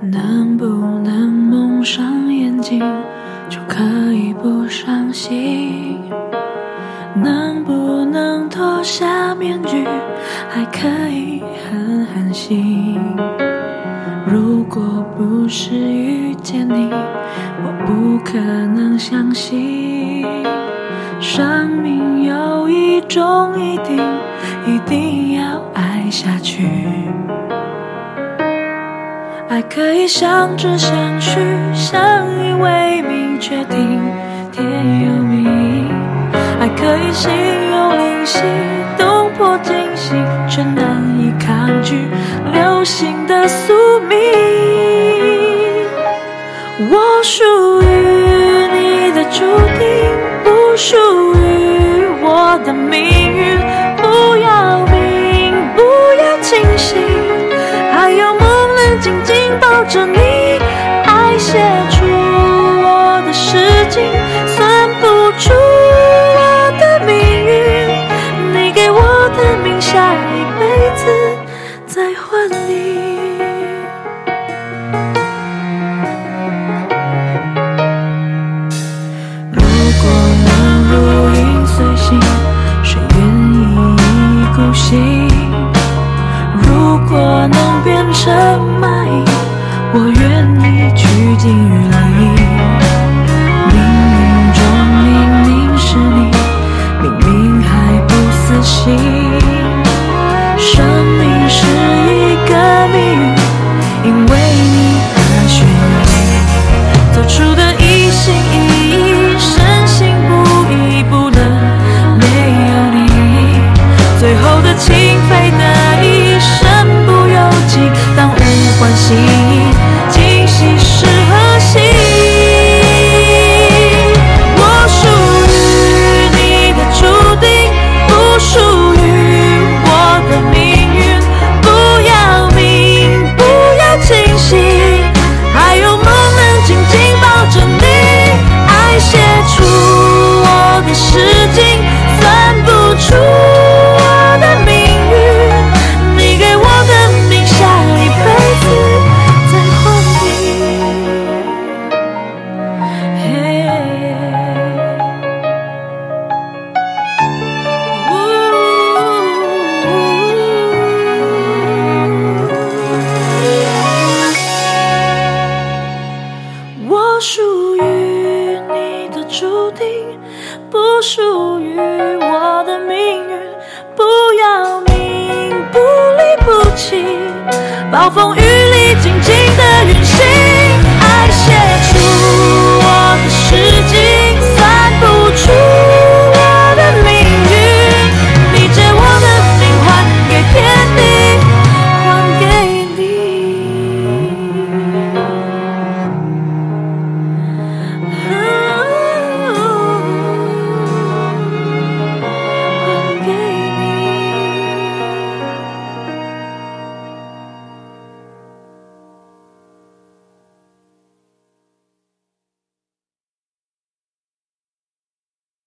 能不能蒙上眼睛就可以不伤心？能不能脱下面具还可以很狠心？如果不是遇见你，我不可能相信生命有一种一定，一定要爱下去。爱可以相知相许，相依为命，却听天由命。爱可以心有灵犀，动魄惊心，却难以抗拒流星的宿命。我属于你的注定，不属于我的命运。不要命，不要清醒，还有梦能紧紧抱着你。爱写出我的诗经，算不出我的命运。你给我的命，下一辈子再还你。金鱼。属于你的注定，不属于我的命运。不要命，不离不弃，暴风雨里静静。